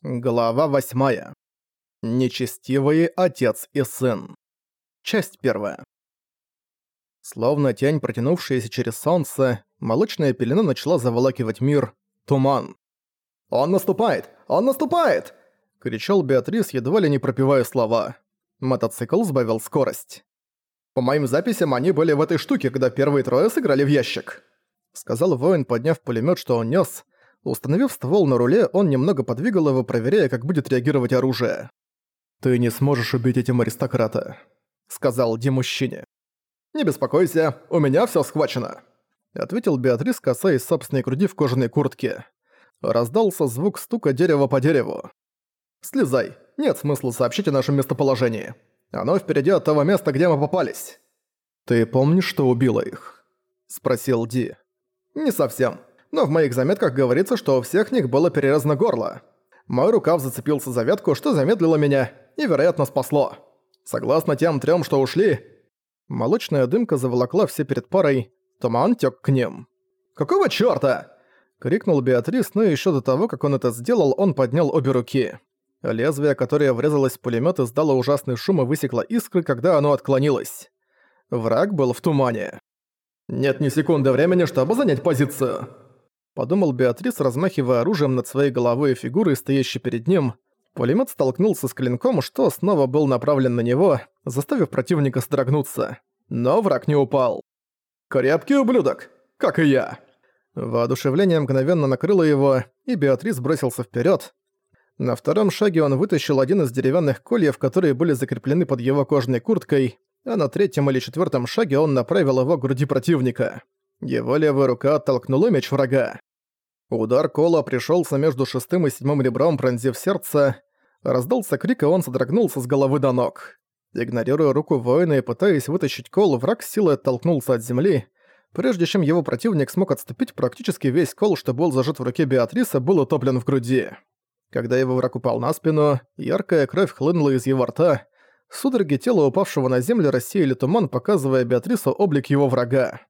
Глава восьмая. Нечестивые отец и сын. Часть первая. Словно тень, протянувшаяся через солнце, молочная пелена начала заволакивать мир. Туман. «Он наступает! Он наступает!» — кричал Беатрис, едва ли не пропевая слова. Мотоцикл сбавил скорость. «По моим записям, они были в этой штуке, когда первые трое сыграли в ящик», — сказал воин, подняв пулемет, что он нес. Установив ствол на руле, он немного подвигал его, проверяя, как будет реагировать оружие. «Ты не сможешь убить этим аристократа», — сказал Ди мужчине. «Не беспокойся, у меня всё схвачено», — ответил Беатрис, касаясь собственной груди в кожаной куртке. Раздался звук стука дерева по дереву. «Слезай, нет смысла сообщить о нашем местоположении. Оно впереди от того места, где мы попались». «Ты помнишь, что убила их?» — спросил Ди. «Не совсем но в моих заметках говорится, что у всех них было перерезано горло. Мой рукав зацепился за ветку, что замедлило меня и, вероятно, спасло. Согласно тем трем, что ушли, молочная дымка заволокла все перед парой, туман тёк к ним. «Какого чёрта?» — крикнул Беатрис, но ещё до того, как он это сделал, он поднял обе руки. Лезвие, которое врезалось в пулемёт, издало ужасный шум и высекло искры, когда оно отклонилось. Враг был в тумане. «Нет ни секунды времени, чтобы занять позицию!» Подумал Беатрис, размахивая оружием над своей головой и фигурой, стоящей перед ним. Пулемет столкнулся с клинком, что снова был направлен на него, заставив противника содрогнуться. Но враг не упал. «Крепкий ублюдок! Как и я!» Воодушевление мгновенно накрыло его, и Беатрис бросился вперед. На втором шаге он вытащил один из деревянных кольев, которые были закреплены под его кожаной курткой, а на третьем или четвертом шаге он направил его к груди противника. Его левая рука оттолкнула меч врага. Удар кола пришелся между шестым и седьмым ребром, пронзив сердце. Раздался крик, и он содрогнулся с головы до ног. Игнорируя руку воина и пытаясь вытащить кол, враг силой оттолкнулся от земли. Прежде чем его противник смог отступить, практически весь кол, что был зажат в руке Беатриса, был утоплен в груди. Когда его враг упал на спину, яркая кровь хлынула из его рта. Судороги тела упавшего на землю рассеяли туман, показывая Беатрису облик его врага.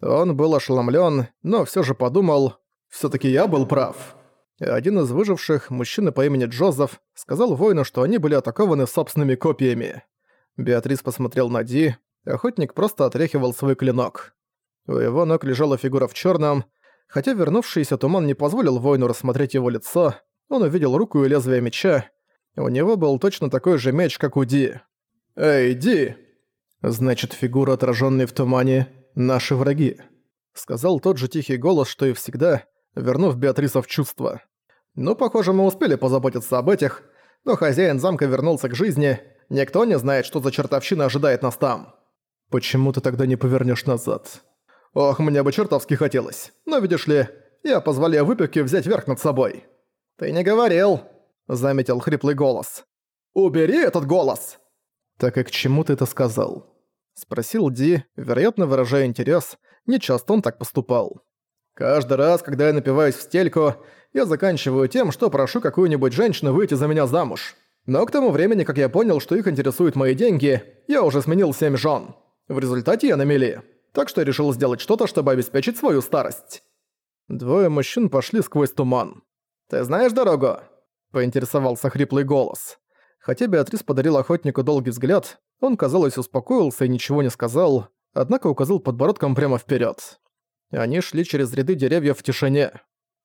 Он был ошеломлен, но все же подумал, Всё-таки я был прав. Один из выживших, мужчина по имени Джозеф, сказал воину, что они были атакованы собственными копьями. Беатрис посмотрел на Ди, охотник просто отряхивал свой клинок. У его ног лежала фигура в чёрном, хотя вернувшийся туман не позволил воину рассмотреть его лицо, он увидел руку и лезвие меча. У него был точно такой же меч, как у Ди. «Эй, Ди!» «Значит, фигура, отражённая в тумане, наши враги», — сказал тот же тихий голос, что и всегда, вернув Беатриса в чувство. «Ну, похоже, мы успели позаботиться об этих, но хозяин замка вернулся к жизни, никто не знает, что за чертовщина ожидает нас там». «Почему ты тогда не повернешь назад?» «Ох, мне бы чертовски хотелось, но видишь ли, я позволяю выпивке взять верх над собой». «Ты не говорил», — заметил хриплый голос. «Убери этот голос!» «Так и к чему ты это сказал?» — спросил Ди, вероятно, выражая интерес, нечасто он так поступал. Каждый раз, когда я напиваюсь в стельку, я заканчиваю тем, что прошу какую-нибудь женщину выйти за меня замуж. Но к тому времени, как я понял, что их интересуют мои деньги, я уже сменил семь жен. В результате я на мели. Так что я решил сделать что-то, чтобы обеспечить свою старость. Двое мужчин пошли сквозь туман. «Ты знаешь дорогу?» – поинтересовался хриплый голос. Хотя Беатрис подарил охотнику долгий взгляд, он, казалось, успокоился и ничего не сказал, однако указал подбородком прямо вперед. Они шли через ряды деревьев в тишине.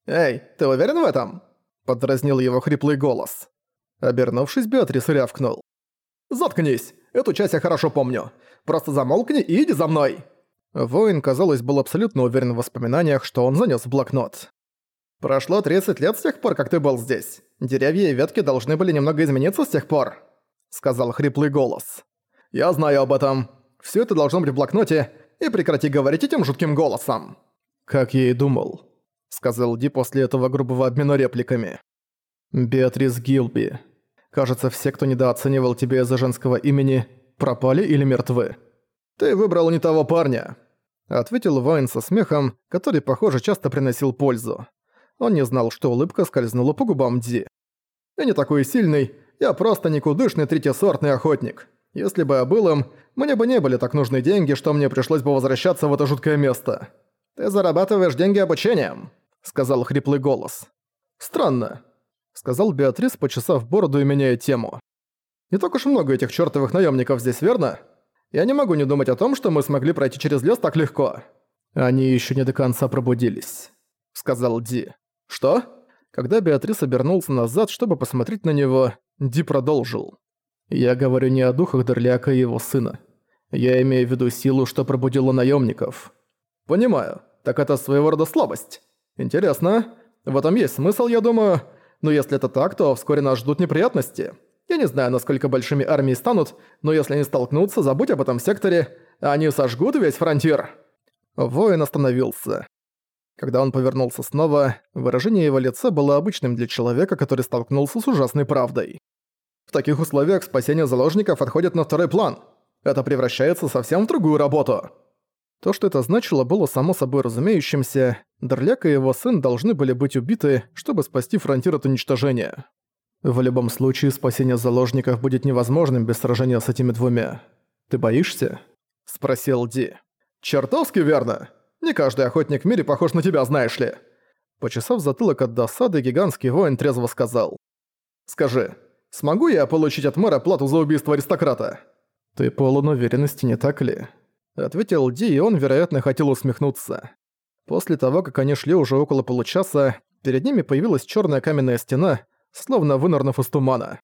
«Эй, ты уверен в этом?» – подразнил его хриплый голос. Обернувшись, Беатрис рявкнул. «Заткнись! Эту часть я хорошо помню. Просто замолкни и иди за мной!» Воин, казалось, был абсолютно уверен в воспоминаниях, что он занес в блокнот. «Прошло 30 лет с тех пор, как ты был здесь. Деревья и ветки должны были немного измениться с тех пор», — сказал хриплый голос. «Я знаю об этом. Все это должно быть в блокноте, и прекрати говорить этим жутким голосом!» «Как я и думал», — сказал Ди после этого грубого обмена репликами. «Беатрис Гилби. Кажется, все, кто недооценивал тебя из-за женского имени, пропали или мертвы». «Ты выбрал не того парня», — ответил Вайн со смехом, который, похоже, часто приносил пользу. Он не знал, что улыбка скользнула по губам Ди. «Я не такой сильный, я просто никудышный третьесортный охотник. Если бы я был им, мне бы не были так нужны деньги, что мне пришлось бы возвращаться в это жуткое место. Ты зарабатываешь деньги обучением», — сказал хриплый голос. «Странно. — сказал Беатрис, почесав бороду и меняя тему. «Не так уж много этих чертовых наемников здесь, верно? Я не могу не думать о том, что мы смогли пройти через лес так легко». «Они еще не до конца пробудились», — сказал Ди. «Что?» Когда Беатрис обернулся назад, чтобы посмотреть на него, Ди продолжил. «Я говорю не о духах Дерляка и его сына. Я имею в виду силу, что пробудила наемников. «Понимаю. Так это своего рода слабость. Интересно. В этом есть смысл, я думаю. Но если это так, то вскоре нас ждут неприятности. Я не знаю, насколько большими армии станут, но если они столкнутся, забудь об этом секторе. Они сожгут весь фронтир». Воин остановился. Когда он повернулся снова, выражение его лица было обычным для человека, который столкнулся с ужасной правдой. В таких условиях спасение заложников отходит на второй план. Это превращается совсем в другую работу. То, что это значило, было само собой разумеющимся. Дорляк и его сын должны были быть убиты, чтобы спасти фронтир от уничтожения. В любом случае, спасение заложников будет невозможным без сражения с этими двумя. Ты боишься? Спросил Ди. Чертовски верно. Не каждый охотник в мире похож на тебя, знаешь ли. Почесав затылок от досады, гигантский воин трезво сказал. «Скажи, смогу я получить от мэра плату за убийство аристократа?» «Ты полон уверенности, не так ли?» Ответил Ди, и он, вероятно, хотел усмехнуться. После того, как они шли уже около получаса, перед ними появилась черная каменная стена, словно вынырнув из тумана.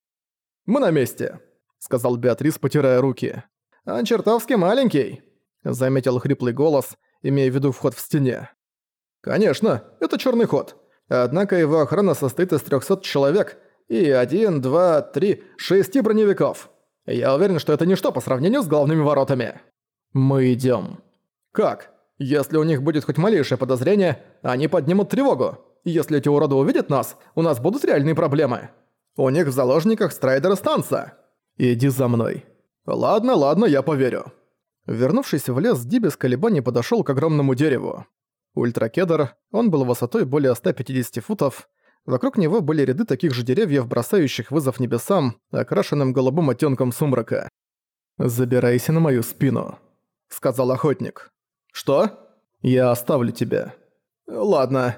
«Мы на месте», — сказал Беатрис, потирая руки. «Он чертовски маленький», — заметил хриплый голос, имея в виду вход в стене. «Конечно, это черный ход. Однако его охрана состоит из 300 человек и один, два, три, шести броневиков. Я уверен, что это ничто по сравнению с главными воротами». «Мы идём». «Как? Если у них будет хоть малейшее подозрение, они поднимут тревогу. Если эти уроды увидят нас, у нас будут реальные проблемы. У них в заложниках Страйдер и Станца. Иди за мной». «Ладно, ладно, я поверю». Вернувшись в лес, Ди без колебаний подошёл к огромному дереву. Ультракедр, он был высотой более 150 футов, Вокруг него были ряды таких же деревьев, бросающих вызов небесам, окрашенным голубым оттенком сумрака. «Забирайся на мою спину», — сказал охотник. «Что?» «Я оставлю тебя». «Ладно».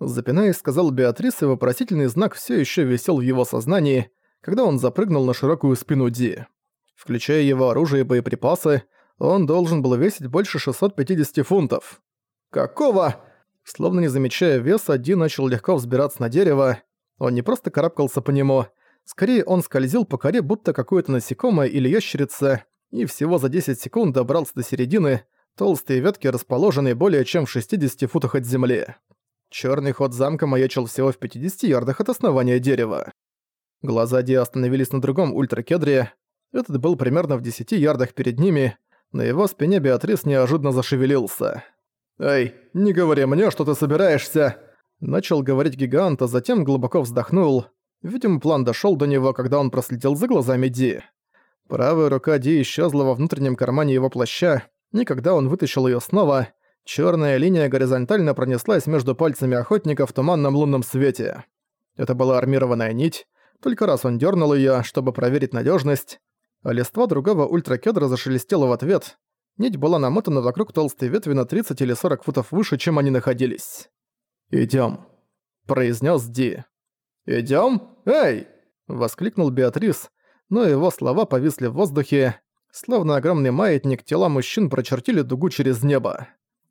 Запинаясь, сказал Беатрис, и вопросительный знак все еще висел в его сознании, когда он запрыгнул на широкую спину Ди. Включая его оружие и боеприпасы, он должен был весить больше 650 фунтов. «Какого?» Словно не замечая веса, Ди начал легко взбираться на дерево. Он не просто карабкался по нему, скорее он скользил по коре, будто какое-то насекомое или ящерица, и всего за 10 секунд добрался до середины, толстые ветки расположенные более чем в 60 футах от земли. Черный ход замка маячил всего в 50 ярдах от основания дерева. Глаза Ди остановились на другом ультракедре. Этот был примерно в 10 ярдах перед ними. На его спине Беатрис неожиданно зашевелился. «Эй, не говори мне, что ты собираешься!» Начал говорить гигант, а затем глубоко вздохнул. Видимо, план дошёл до него, когда он проследил за глазами Ди. Правая рука Ди исчезла во внутреннем кармане его плаща, и когда он вытащил её снова, чёрная линия горизонтально пронеслась между пальцами охотника в туманном лунном свете. Это была армированная нить, только раз он дёрнул её, чтобы проверить надёжность, а листва другого ультракедра зашелестела в ответ. Нить была намотана вокруг толстой ветви на 30 или 40 футов выше, чем они находились. «Идём», — произнёс Ди. «Идём? Эй!» — воскликнул Беатрис, но его слова повисли в воздухе, словно огромный маятник тела мужчин прочертили дугу через небо.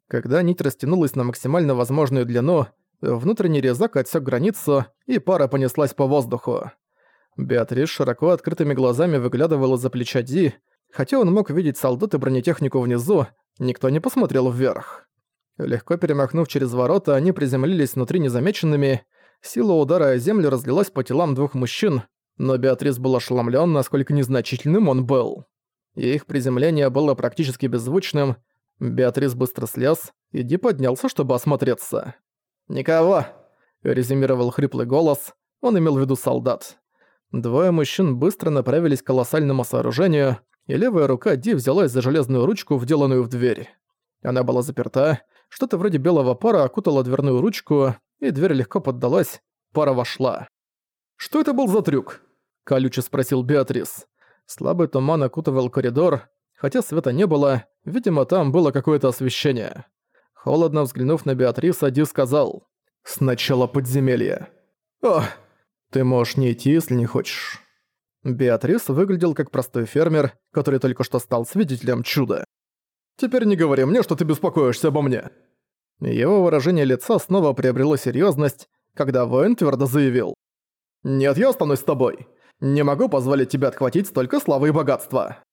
Когда нить растянулась на максимально возможную длину, внутренний резак отсек границу, и пара понеслась по воздуху. Беатрис широко открытыми глазами выглядывала за плеча Ди, хотя он мог видеть солдат и бронетехнику внизу, никто не посмотрел вверх. Легко перемахнув через ворота, они приземлились внутри незамеченными, сила удара о землю разлилась по телам двух мужчин, но Беатрис был ошеломлен, насколько незначительным он был. И их приземление было практически беззвучным. Беатрис быстро слез, и Ди поднялся, чтобы осмотреться. «Никого», — резюмировал хриплый голос, он имел в виду солдат. Двое мужчин быстро направились к колоссальному сооружению, и левая рука Ди взялась за железную ручку, вделанную в дверь. Она была заперта, что-то вроде белого пара окутало дверную ручку, и дверь легко поддалась, пара вошла. «Что это был за трюк?» – колюче спросил Беатрис. Слабый туман окутывал коридор, хотя света не было, видимо, там было какое-то освещение. Холодно взглянув на Беатриса, Ди сказал «Сначала подземелье». «О!» Ты можешь не идти, если не хочешь. Беатрис выглядел как простой фермер, который только что стал свидетелем чуда. «Теперь не говори мне, что ты беспокоишься обо мне!» Его выражение лица снова приобрело серьезность, когда воин твердо заявил. «Нет, я останусь с тобой. Не могу позволить тебе отхватить столько славы и богатства».